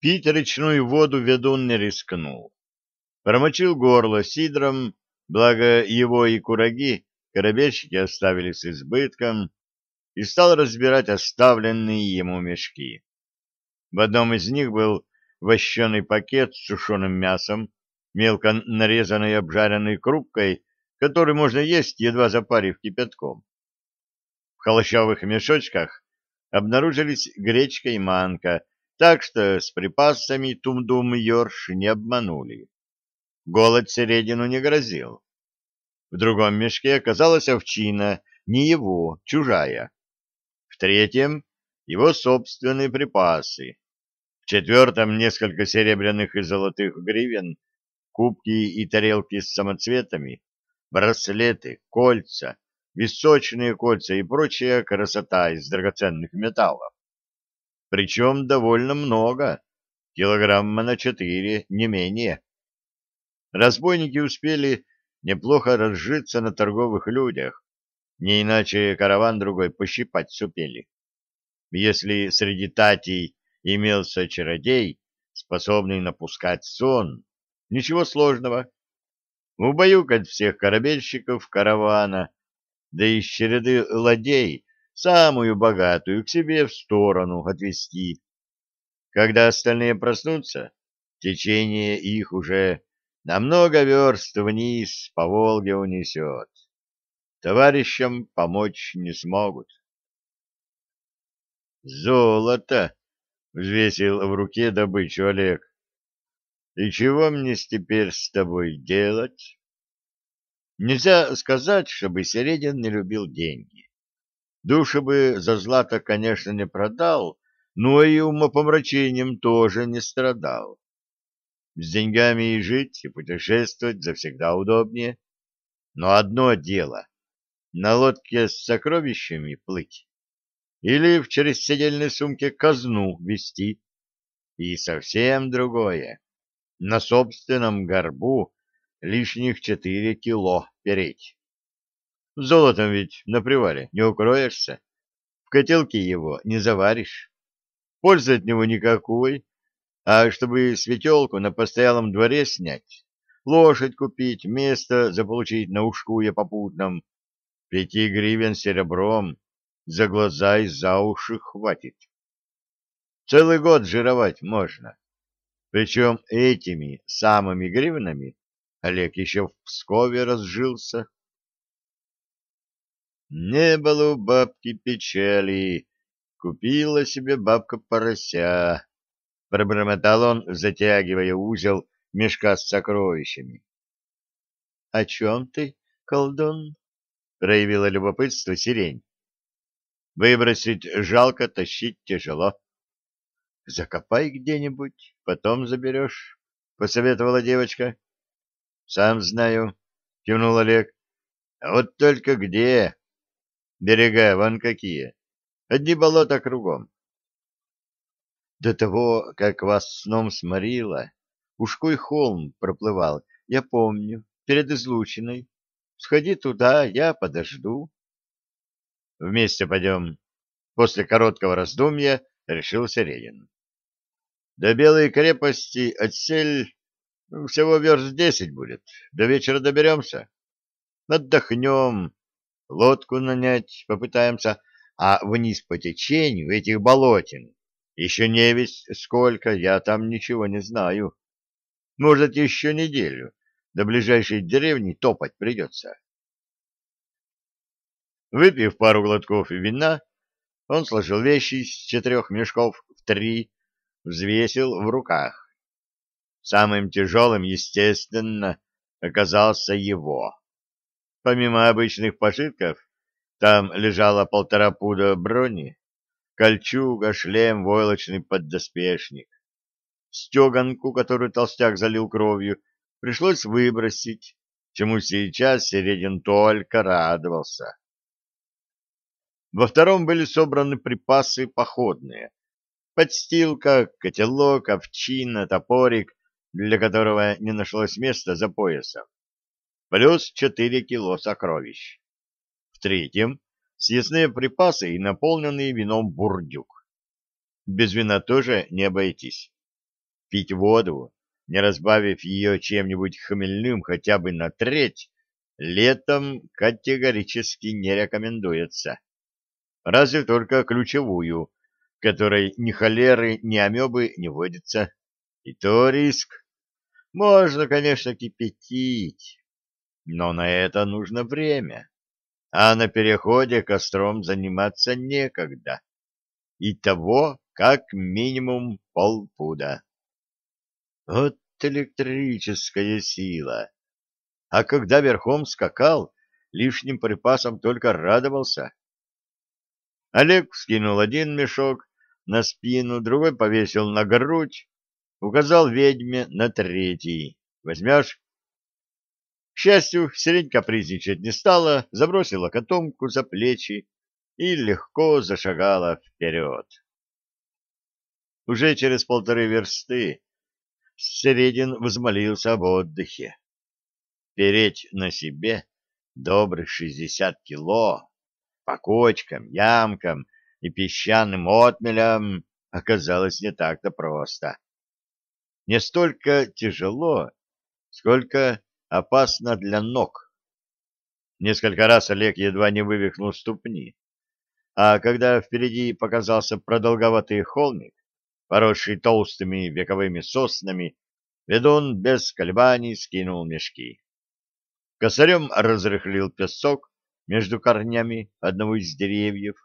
Пить речную воду ведун не рискнул. Промочил горло сидром, благо его и кураги корабельщики оставили с избытком, и стал разбирать оставленные ему мешки. В одном из них был вощеный пакет с сушеным мясом, мелко нарезанной обжаренной крупкой, который можно есть, едва запарив кипятком. В холощавых мешочках обнаружились гречка и манка, так что с припасами Тумдум и Йорш не обманули. Голод середину не грозил. В другом мешке оказалась овчина, не его, чужая. В третьем — его собственные припасы. В четвертом — несколько серебряных и золотых гривен, кубки и тарелки с самоцветами, браслеты, кольца, височные кольца и прочая красота из драгоценных металлов. Причем довольно много, килограмма на четыре, не менее. Разбойники успели неплохо разжиться на торговых людях, не иначе караван другой пощипать супели. Если среди татей имелся чародей, способный напускать сон, ничего сложного. Убаюкать всех корабельщиков каравана, да из череды ладей самую богатую к себе в сторону отвести. Когда остальные проснутся, течение их уже на много верст вниз по Волге унесет. Товарищам помочь не смогут. «Золото!» — взвесил в руке добычу Олег. «И чего мне теперь с тобой делать?» Нельзя сказать, чтобы Середин не любил деньги. Душу бы за злато, конечно, не продал, но и умопомрачением тоже не страдал. С деньгами и жить, и путешествовать завсегда удобнее. Но одно дело — на лодке с сокровищами плыть или в через сумке казну вести. И совсем другое — на собственном горбу лишних четыре кило переть. Золотом ведь на привале не укроешься, в котелке его не заваришь. Пользы от него никакой, а чтобы светелку на постоялом дворе снять, лошадь купить, место заполучить на ушкуе попутном, пяти гривен серебром за глаза и за уши хватит. Целый год жировать можно. Причем этими самыми гривнами Олег еще в Пскове разжился. Не было у бабки печали, купила себе бабка порося, — пробормотал он, затягивая узел мешка с сокровищами. — О чем ты, колдун? — проявила любопытство сирень. — Выбросить жалко, тащить тяжело. — Закопай где-нибудь, потом заберешь, — посоветовала девочка. — Сам знаю, — кивнул Олег. — А вот только где? Берега вон какие. Одни болота кругом. До того, как вас сном сморило, ушкой холм проплывал, я помню, перед излучиной. Сходи туда, я подожду. Вместе пойдем. После короткого раздумья решил Середин. До Белой крепости отсель ну, всего верст десять будет. До вечера доберемся. Отдохнем, лодку нанять попытаемся, а вниз по течению этих болотин еще не весь сколько, я там ничего не знаю. Может, еще неделю. До ближайшей деревни топать придется. Выпив пару глотков вина, он сложил вещи из четырех мешков в три, взвесил в руках. Самым тяжелым, естественно, оказался его. Помимо обычных пожитков, там лежало полтора пуда брони, кольчуга, шлем, войлочный поддоспешник. Стеганку, которую толстяк залил кровью, пришлось выбросить, чему сейчас Середин только радовался. Во втором были собраны припасы походные. Подстилка, котелок, овчина, топорик, для которого не нашлось места за поясом. Плюс четыре кило сокровищ. В третьем съестные припасы и наполненный вином бурдюк. Без вина тоже не обойтись. Пить воду, не разбавив ее чем-нибудь хмельным хотя бы на треть, летом категорически не рекомендуется. Разве только ключевую, которой ни холеры, ни амебы не водится. И то риск. Можно, конечно, кипятить, но на это нужно время, а на переходе костром заниматься некогда. И того как минимум полпуда. Вот электрическая сила! А когда верхом скакал, лишним припасом только радовался. Олег скинул один мешок на спину, другой повесил на грудь, указал ведьме на третий. Возьмешь? Счастью, сирень капризничать не стала, забросила котомку за плечи и легко зашагала вперед. Уже через полторы версты Середин взмолился об отдыхе. Переть на себе добрых шестьдесят кило по кочкам, ямкам и песчаным отмелям оказалось не так-то просто. Не столько тяжело, сколько опасно для ног. Несколько раз Олег едва не вывихнул ступни, а когда впереди показался продолговатый холмик, поросший толстыми вековыми соснами, ведун без колебаний скинул мешки. Косарем разрыхлил песок между корнями одного из деревьев,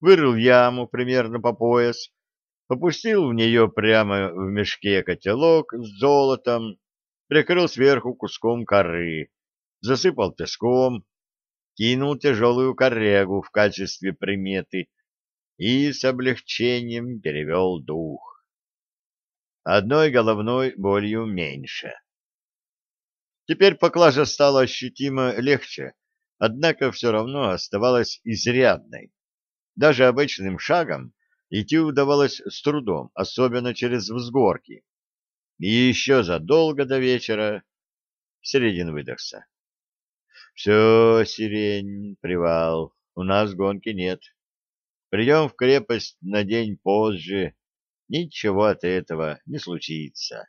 вырыл яму примерно по пояс, попустил в нее прямо в мешке котелок с золотом, прикрыл сверху куском коры, засыпал песком, кинул тяжелую корягу в качестве приметы и с облегчением перевел дух. Одной головной болью меньше. Теперь поклажа стала ощутимо легче, однако все равно оставалась изрядной. Даже обычным шагом идти удавалось с трудом, особенно через взгорки. И еще задолго до вечера Середин выдохся. — Все, сирень, привал, у нас гонки нет. Придем в крепость на день позже, ничего от этого не случится.